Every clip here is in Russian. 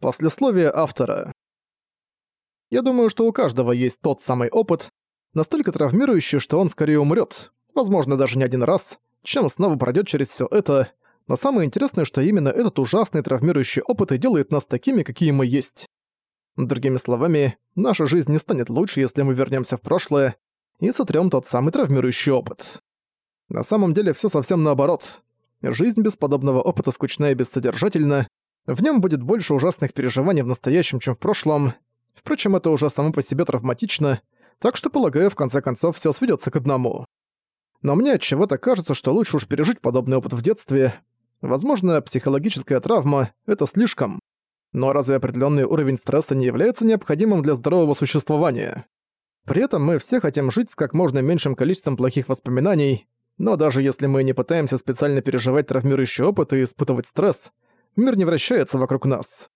Послесловие автора. Я думаю, что у каждого есть тот самый опыт, настолько травмирующий, что он скорее умрет, возможно, даже не один раз, чем снова пройдет через все это, но самое интересное, что именно этот ужасный травмирующий опыт и делает нас такими, какие мы есть. Другими словами, наша жизнь не станет лучше, если мы вернемся в прошлое и сотрем тот самый травмирующий опыт. На самом деле все совсем наоборот. Жизнь без подобного опыта скучна и бессодержательна, в нем будет больше ужасных переживаний в настоящем, чем в прошлом. Впрочем, это уже само по себе травматично, так что, полагаю, в конце концов все сведется к одному. Но мне от чего-то кажется, что лучше уж пережить подобный опыт в детстве. Возможно, психологическая травма — это слишком. Но разве определенный уровень стресса не является необходимым для здорового существования? При этом мы все хотим жить с как можно меньшим количеством плохих воспоминаний, но даже если мы не пытаемся специально переживать травмирующий опыт и испытывать стресс, мир не вращается вокруг нас.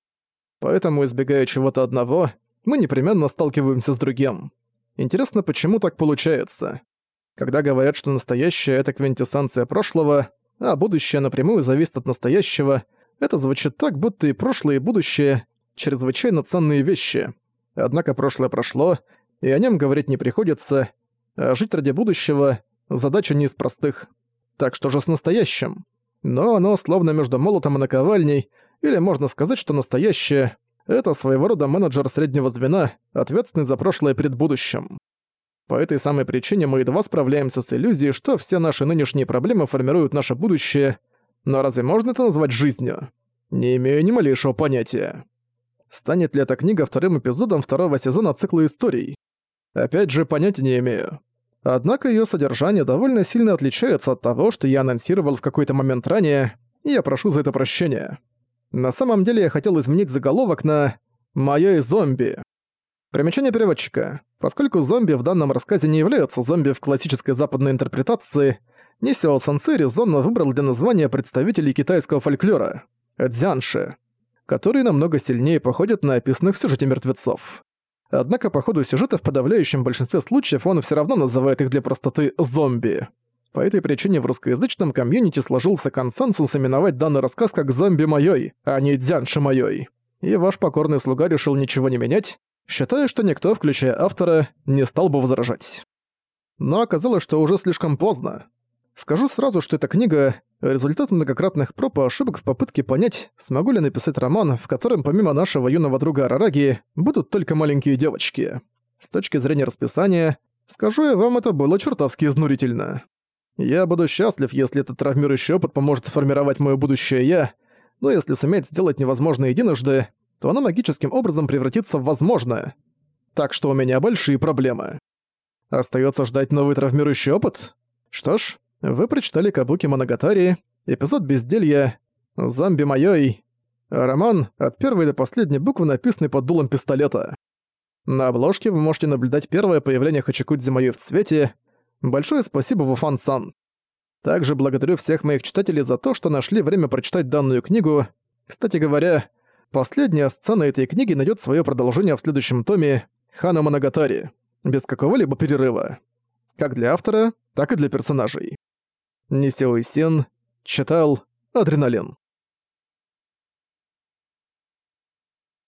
Поэтому, избегая чего-то одного, мы непременно сталкиваемся с другим. Интересно, почему так получается? Когда говорят, что настоящее — это квинтэссенция прошлого, а будущее напрямую зависит от настоящего, это звучит так, будто и прошлое, и будущее — чрезвычайно ценные вещи. Однако прошлое прошло, и о нем говорить не приходится, а жить ради будущего — задача не из простых. Так что же с настоящим? Но оно словно между молотом и наковальней, или можно сказать, что настоящее — это своего рода менеджер среднего звена, ответственный за прошлое перед будущим. По этой самой причине мы едва справляемся с иллюзией, что все наши нынешние проблемы формируют наше будущее, но разве можно это назвать жизнью? Не имею ни малейшего понятия. Станет ли эта книга вторым эпизодом второго сезона цикла историй? Опять же, понятия не имею. Однако её содержание довольно сильно отличается от того, что я анонсировал в какой-то момент ранее, и я прошу за это прощения. На самом деле я хотел изменить заголовок на «Моё и зомби». Примечание переводчика. Поскольку зомби в данном рассказе не являются зомби в классической западной интерпретации, Нисио Сансей резонно выбрал для названия представителей китайского фольклора – дзянши, которые намного сильнее походят на описанных в сюжете мертвецов. Однако по ходу сюжета в подавляющем большинстве случаев он все равно называет их для простоты «зомби». По этой причине в русскоязычном комьюнити сложился консенсус именовать данный рассказ как «зомби моёй», а не «дзянши моёй». И ваш покорный слуга решил ничего не менять, считая, что никто, включая автора, не стал бы возражать. Но оказалось, что уже слишком поздно. Скажу сразу, что эта книга Результат многократных проб и ошибок в попытке понять, смогу ли написать роман, в котором помимо нашего юного друга Арараги будут только маленькие девочки. С точки зрения расписания, скажу я вам, это было чертовски изнурительно. Я буду счастлив, если этот травмирующий опыт поможет сформировать моё будущее «я», но если суметь сделать невозможное единожды, то оно магическим образом превратится в возможное. Так что у меня большие проблемы. Остаётся ждать новый травмирующий опыт? Что ж, вы прочитали Кабуки Моногатари, эпизод «Безделья», «Зомби моёй», роман от первой до последней буквы, написанный под дулом пистолета. На обложке вы можете наблюдать первое появление Хачикудзи моей в цвете. Большое спасибо, Вуфан-сан. Также благодарю всех моих читателей за то, что нашли время прочитать данную книгу. Кстати говоря, последняя сцена этой книги найдет свое продолжение в следующем томе «Хана Моногатари», без какого-либо перерыва. Как для автора, так и для персонажей. Нисео Исен читал «Адреналин».